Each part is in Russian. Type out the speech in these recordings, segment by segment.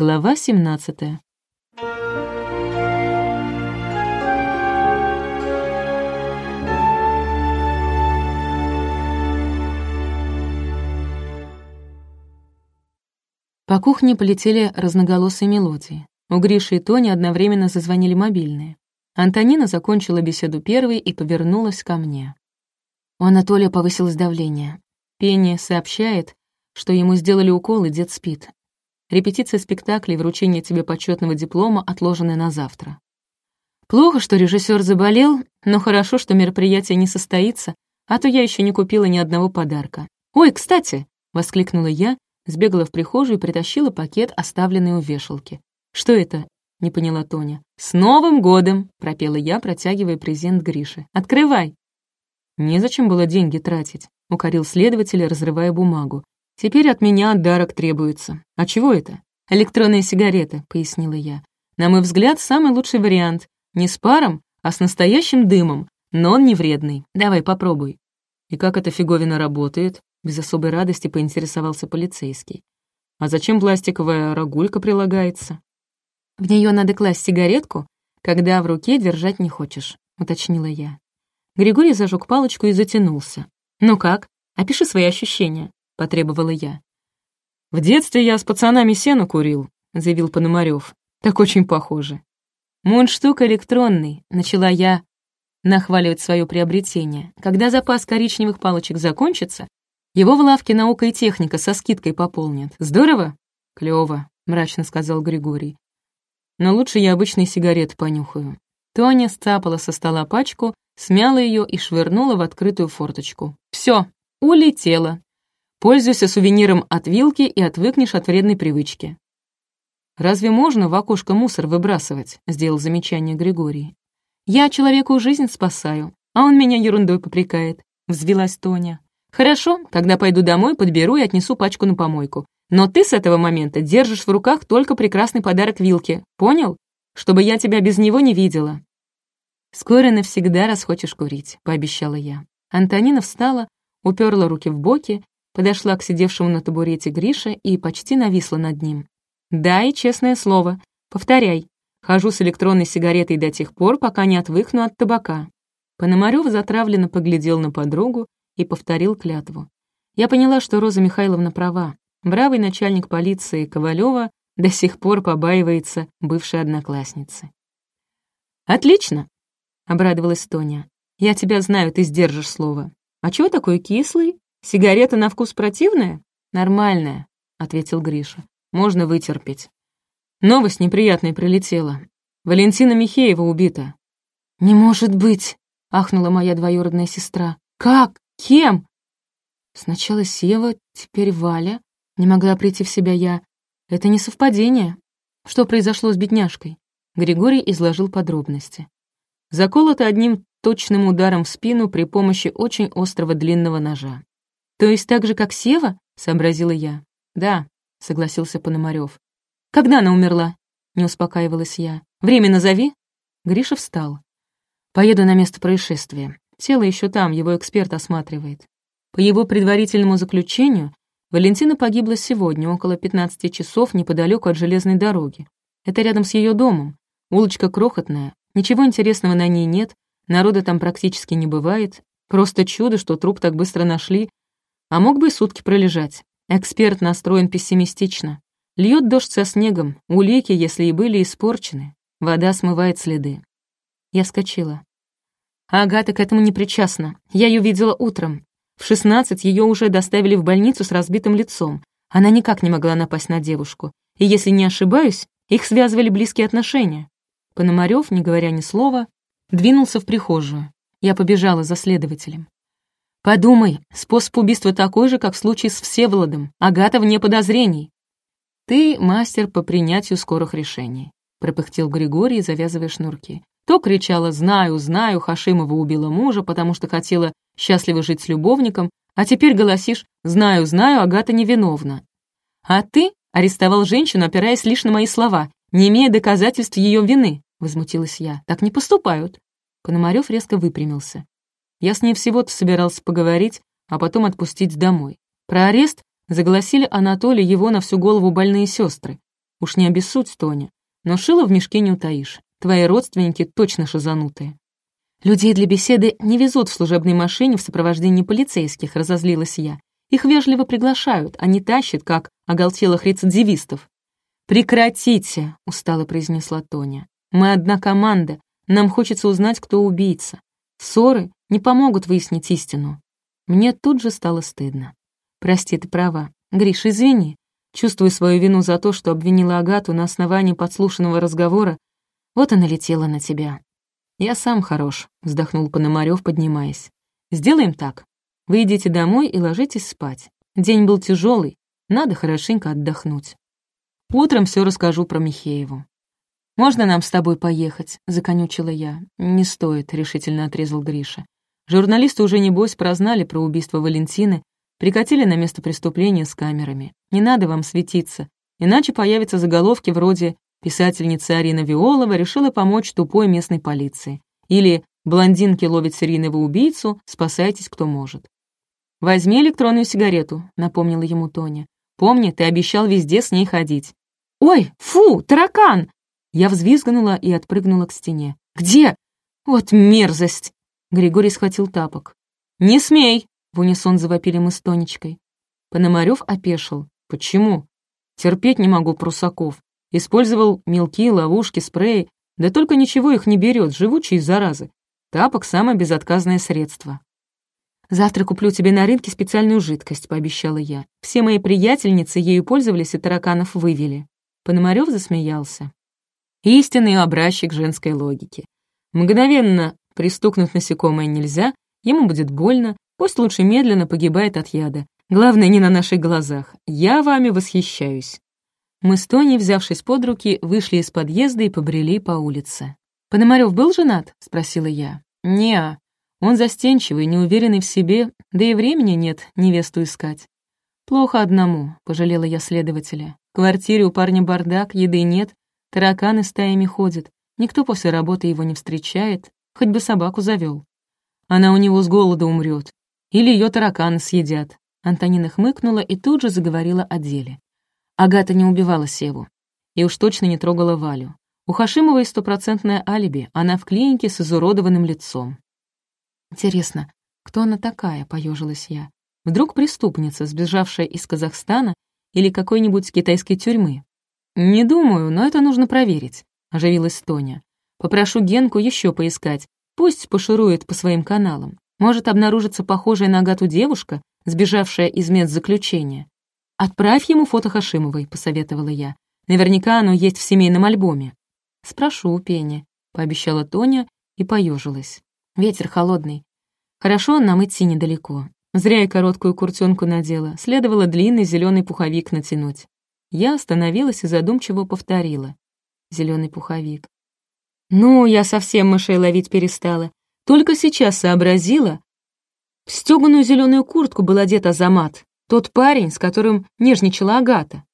Глава 17. По кухне полетели разноголосые мелодии. У Гриши и Тони одновременно зазвонили мобильные. Антонина закончила беседу первой и повернулась ко мне. У Анатолия повысилось давление. Пение сообщает, что ему сделали укол, и дед спит. Репетиция спектакля и вручение тебе почетного диплома отложены на завтра. Плохо, что режиссер заболел, но хорошо, что мероприятие не состоится, а то я еще не купила ни одного подарка. «Ой, кстати!» — воскликнула я, сбегала в прихожую и притащила пакет, оставленный у вешалки. «Что это?» — не поняла Тоня. «С Новым годом!» — пропела я, протягивая презент Грише. «Открывай!» «Незачем было деньги тратить», — укорил следователь, разрывая бумагу. «Теперь от меня дарок требуется. А чего это?» «Электронные сигареты», — пояснила я. «На мой взгляд, самый лучший вариант. Не с паром, а с настоящим дымом, но он не вредный. Давай, попробуй». «И как эта фиговина работает?» Без особой радости поинтересовался полицейский. «А зачем пластиковая рогулька прилагается?» «В нее надо класть сигаретку, когда в руке держать не хочешь», — уточнила я. Григорий зажег палочку и затянулся. «Ну как? Опиши свои ощущения», — потребовала я. «В детстве я с пацанами сено курил», — заявил Пономарёв. «Так очень похоже». «Мундштук электронный», — начала я нахваливать свое приобретение. «Когда запас коричневых палочек закончится, его в лавке «Наука и техника» со скидкой пополнят. Здорово?» «Клёво», — мрачно сказал Григорий. «Но лучше я обычные сигареты понюхаю». Тоня сцапала со стола пачку смяла ее и швырнула в открытую форточку. Все, улетела. Пользуйся сувениром от вилки и отвыкнешь от вредной привычки. «Разве можно в окошко мусор выбрасывать?» — сделал замечание Григорий. «Я человеку жизнь спасаю, а он меня ерундой попрекает», — взвелась Тоня. «Хорошо, когда пойду домой, подберу и отнесу пачку на помойку. Но ты с этого момента держишь в руках только прекрасный подарок вилки, понял? Чтобы я тебя без него не видела». «Скоро навсегда расхочешь курить», — пообещала я. Антонина встала, уперла руки в боки, подошла к сидевшему на табурете Грише и почти нависла над ним. «Дай честное слово. Повторяй. Хожу с электронной сигаретой до тех пор, пока не отвыкну от табака». Пономарёв затравленно поглядел на подругу и повторил клятву. Я поняла, что Роза Михайловна права. Бравый начальник полиции Ковалева до сих пор побаивается бывшей одноклассницы. «Отлично!» обрадовалась Тоня. «Я тебя знаю, ты сдержишь слово. А чего такой кислый? Сигарета на вкус противная?» «Нормальная», — ответил Гриша. «Можно вытерпеть». Новость неприятная прилетела. Валентина Михеева убита. «Не может быть!» — ахнула моя двоюродная сестра. «Как? Кем?» Сначала Сева, теперь Валя. Не могла прийти в себя я. Это не совпадение. Что произошло с бедняжкой? Григорий изложил подробности заколота одним точным ударом в спину при помощи очень острого длинного ножа. «То есть так же, как Сева?» — сообразила я. «Да», — согласился Пономарёв. «Когда она умерла?» — не успокаивалась я. «Время назови». Гриша встал. «Поеду на место происшествия. Тело еще там, его эксперт осматривает. По его предварительному заключению, Валентина погибла сегодня, около 15 часов, неподалеку от железной дороги. Это рядом с ее домом. Улочка крохотная, Ничего интересного на ней нет, народа там практически не бывает. Просто чудо, что труп так быстро нашли. А мог бы и сутки пролежать. Эксперт настроен пессимистично. Льет дождь со снегом, улики, если и были испорчены. Вода смывает следы. Я вскочила. Агата к этому не причастна. Я ее видела утром. В шестнадцать ее уже доставили в больницу с разбитым лицом. Она никак не могла напасть на девушку. И если не ошибаюсь, их связывали близкие отношения. Пономарёв, не говоря ни слова, двинулся в прихожую. Я побежала за следователем. «Подумай, способ убийства такой же, как в случае с Всеволодом. Агата вне подозрений». «Ты мастер по принятию скорых решений», — пропыхтел Григорий, завязывая шнурки. То кричала «Знаю, знаю, Хашимова убила мужа, потому что хотела счастливо жить с любовником», а теперь голосишь «Знаю, знаю, Агата невиновна». А ты арестовал женщину, опираясь лишь на мои слова, не имея доказательств ее вины. — возмутилась я. «Так не поступают». Пономарёв резко выпрямился. Я с ней всего-то собирался поговорить, а потом отпустить домой. Про арест заголосили Анатолий его на всю голову больные сестры. Уж не обессудь, Тоня. Но шило в мешке не утаишь. Твои родственники точно шизанутые. Людей для беседы не везут в служебной машине в сопровождении полицейских, разозлилась я. Их вежливо приглашают, а не тащат, как оголтелых рецидивистов. «Прекратите!» — устало произнесла Тоня. «Мы одна команда. Нам хочется узнать, кто убийца. Ссоры не помогут выяснить истину». Мне тут же стало стыдно. «Прости, ты права. Гриш, извини. Чувствую свою вину за то, что обвинила Агату на основании подслушанного разговора. Вот она летела на тебя». «Я сам хорош», — вздохнул Пономарёв, поднимаясь. «Сделаем так. Вы идите домой и ложитесь спать. День был тяжелый, надо хорошенько отдохнуть. Утром все расскажу про Михееву. «Можно нам с тобой поехать?» — законючила я. «Не стоит», — решительно отрезал Гриша. Журналисты уже, небось, прознали про убийство Валентины, прикатили на место преступления с камерами. Не надо вам светиться, иначе появятся заголовки вроде «Писательница Арина Виолова решила помочь тупой местной полиции» или «Блондинки ловят серийного убийцу, спасайтесь, кто может». «Возьми электронную сигарету», — напомнила ему Тоня. «Помни, ты обещал везде с ней ходить». «Ой, фу, таракан!» Я взвизгнула и отпрыгнула к стене. «Где?» «Вот мерзость!» Григорий схватил тапок. «Не смей!» — в унисон завопили мы с Тонечкой. Пономарёв опешил. «Почему?» «Терпеть не могу прусаков. Использовал мелкие ловушки, спреи, да только ничего их не берет, живучие заразы. Тапок — самое безотказное средство. «Завтра куплю тебе на рынке специальную жидкость», — пообещала я. «Все мои приятельницы ею пользовались и тараканов вывели». Пономарёв засмеялся. Истинный образчик женской логики. Мгновенно пристукнуть насекомое нельзя, ему будет больно, пусть лучше медленно погибает от яда. Главное, не на наших глазах. Я вами восхищаюсь». Мы с Тоней, взявшись под руки, вышли из подъезда и побрели по улице. «Пономарёв был женат?» — спросила я. «Не-а», он застенчивый, неуверенный в себе, да и времени нет невесту искать. «Плохо одному», — пожалела я следователя. «В квартире у парня бардак, еды нет, тараканы стаями ходят, никто после работы его не встречает, хоть бы собаку завел. Она у него с голода умрет, или ее тараканы съедят». Антонина хмыкнула и тут же заговорила о деле. Агата не убивала Севу. И уж точно не трогала Валю. У Хашимовой стопроцентное алиби, она в клинике с изуродованным лицом. Интересно, кто она такая, поежилась я. Вдруг преступница, сбежавшая из Казахстана или какой-нибудь китайской тюрьмы? Не думаю, но это нужно проверить, оживилась Тоня. Попрошу Генку еще поискать, пусть поширует по своим каналам. Может обнаружиться похожая на Агату девушка, сбежавшая из медзаключения. «Отправь ему фото Хашимовой», — посоветовала я. «Наверняка оно есть в семейном альбоме». «Спрошу у Пени», — пообещала Тоня и поежилась. Ветер холодный. Хорошо нам идти недалеко. Зря я короткую куртенку надела, следовало длинный зеленый пуховик натянуть. Я остановилась и задумчиво повторила. Зеленый пуховик. Ну, я совсем мышей ловить перестала. Только сейчас сообразила. В стёганую зеленую куртку был одет Азамат, тот парень, с которым нежничала Агата.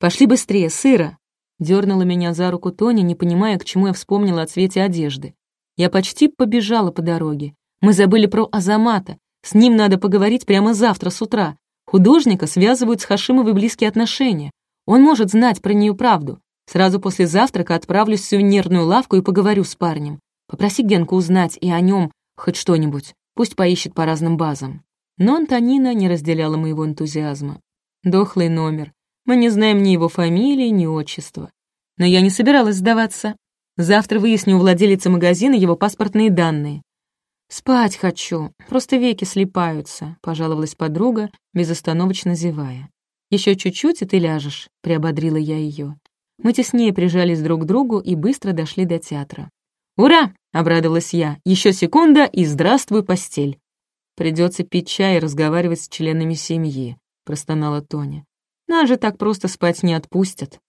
«Пошли быстрее, сыро!» Дернула меня за руку Тоня, не понимая, к чему я вспомнила о цвете одежды. Я почти побежала по дороге. Мы забыли про Азамата. С ним надо поговорить прямо завтра с утра. Художника связывают с Хашимовой близкие отношения. Он может знать про нее правду. Сразу после завтрака отправлюсь в сувенирную лавку и поговорю с парнем. Попроси Генку узнать и о нем хоть что-нибудь. Пусть поищет по разным базам. Но Антонина не разделяла моего энтузиазма. Дохлый номер. Мы не знаем ни его фамилии, ни отчества. Но я не собиралась сдаваться. Завтра выясню у владелицы магазина его паспортные данные. «Спать хочу, просто веки слипаются», — пожаловалась подруга, безостановочно зевая. Еще чуть-чуть, и ты ляжешь», — приободрила я ее. Мы теснее прижались друг к другу и быстро дошли до театра. «Ура!» — обрадовалась я. Еще секунда, и здравствуй, постель!» «Придется пить чай и разговаривать с членами семьи», — простонала Тоня. «Нас же так просто спать не отпустят».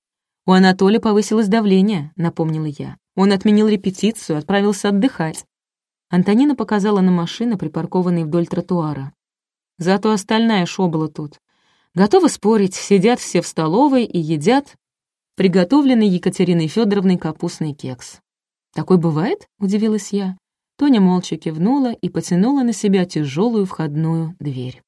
«У Анатолия повысилось давление», — напомнила я. «Он отменил репетицию, отправился отдыхать». Антонина показала на машины, припаркованные вдоль тротуара. Зато остальная шобла тут. Готовы спорить, сидят все в столовой и едят приготовленный Екатериной Федоровной капустный кекс. «Такой бывает?» — удивилась я. Тоня молча кивнула и потянула на себя тяжелую входную дверь.